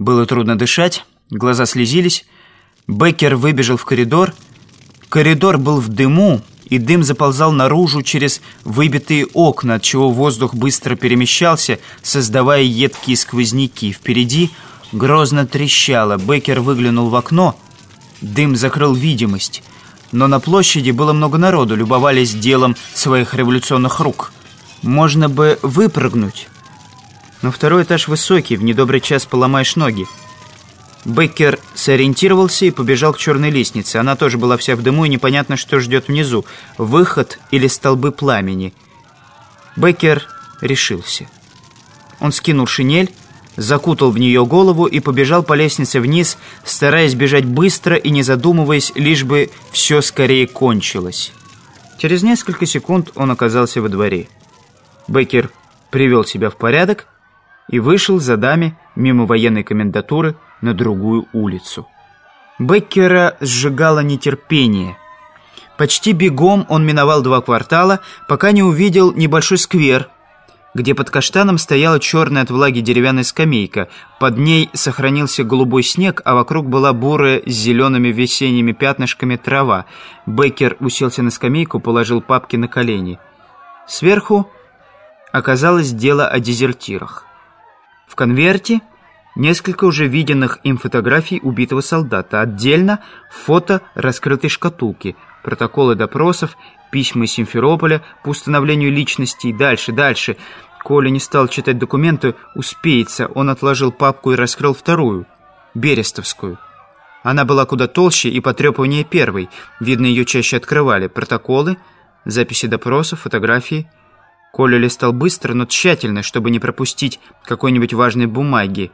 Было трудно дышать, глаза слезились. Беккер выбежал в коридор. Коридор был в дыму, и дым заползал наружу через выбитые окна, от чего воздух быстро перемещался, создавая едкие сквозняки. Впереди грозно трещало. Беккер выглянул в окно. Дым закрыл видимость. Но на площади было много народу, любовались делом своих революционных рук. Можно бы выпрыгнуть. Но второй этаж высокий, в недобрый час поломаешь ноги. Беккер сориентировался и побежал к черной лестнице. Она тоже была вся в дыму, и непонятно, что ждет внизу. Выход или столбы пламени. Беккер решился. Он скинул шинель, закутал в нее голову и побежал по лестнице вниз, стараясь бежать быстро и не задумываясь, лишь бы все скорее кончилось. Через несколько секунд он оказался во дворе. Беккер привел себя в порядок и вышел за даме мимо военной комендатуры на другую улицу. Беккера сжигало нетерпение. Почти бегом он миновал два квартала, пока не увидел небольшой сквер, где под каштаном стояла черная от влаги деревянная скамейка. Под ней сохранился голубой снег, а вокруг была бурая с зелеными весенними пятнышками трава. Беккер уселся на скамейку, положил папки на колени. Сверху оказалось дело о дезертирах. В конверте несколько уже виденных им фотографий убитого солдата. Отдельно фото раскрытой шкатулки, протоколы допросов, письма из Симферополя по установлению личностей. Дальше, дальше. Коля не стал читать документы, успеется. Он отложил папку и раскрыл вторую, Берестовскую. Она была куда толще и потрепаннее первой. Видно, ее чаще открывали. Протоколы, записи допросов, фотографии – Коля листал быстро, но тщательно, чтобы не пропустить какой-нибудь важной бумаги.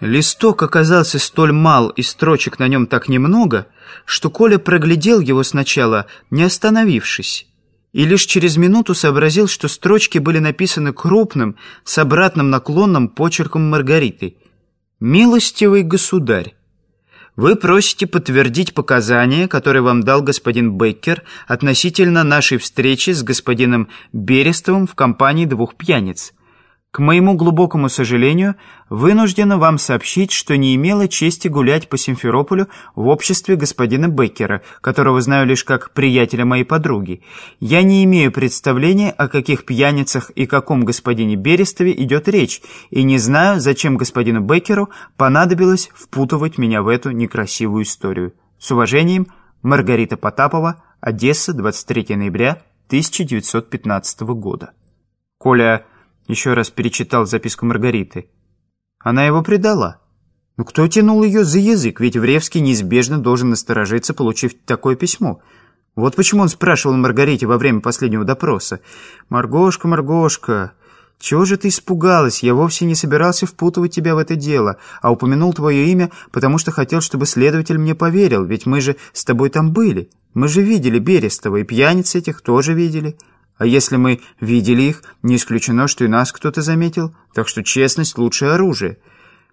Листок оказался столь мал и строчек на нем так немного, что Коля проглядел его сначала, не остановившись, и лишь через минуту сообразил, что строчки были написаны крупным, с обратным наклонным почерком Маргариты. «Милостивый государь». Вы просите подтвердить показания, которые вам дал господин Беккер относительно нашей встречи с господином Берестовым в компании двух пьяниц. К моему глубокому сожалению, вынуждена вам сообщить, что не имела чести гулять по Симферополю в обществе господина Беккера, которого знаю лишь как приятеля моей подруги. Я не имею представления, о каких пьяницах и каком господине Берестове идет речь, и не знаю, зачем господину Беккеру понадобилось впутывать меня в эту некрасивую историю. С уважением, Маргарита Потапова, Одесса, 23 ноября 1915 года. Коля еще раз перечитал записку Маргариты. Она его предала. Но кто тянул ее за язык? Ведь Вревский неизбежно должен насторожиться, получив такое письмо. Вот почему он спрашивал Маргарите во время последнего допроса. «Маргошка, Маргошка, чего же ты испугалась? Я вовсе не собирался впутывать тебя в это дело, а упомянул твое имя, потому что хотел, чтобы следователь мне поверил, ведь мы же с тобой там были. Мы же видели Берестова, и пьяниц этих тоже видели». А если мы видели их, не исключено, что и нас кто-то заметил, так что честность — лучшее оружие.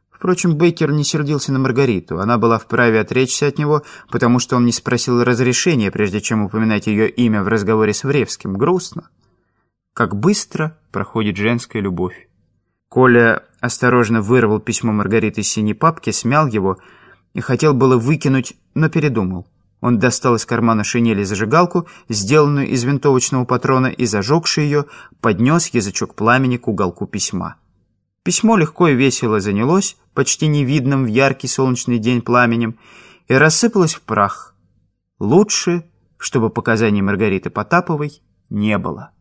Впрочем, Бейкер не сердился на Маргариту. Она была вправе отречься от него, потому что он не спросил разрешения, прежде чем упоминать ее имя в разговоре с Вревским. Грустно. Как быстро проходит женская любовь. Коля осторожно вырвал письмо Маргариты из синей папки, смял его и хотел было выкинуть, но передумал. Он достал из кармана шинели зажигалку, сделанную из винтовочного патрона, и, зажегший ее, поднес язычок пламени к уголку письма. Письмо легко и весело занялось, почти невидным в яркий солнечный день пламенем, и рассыпалось в прах. Лучше, чтобы показаний Маргариты Потаповой не было.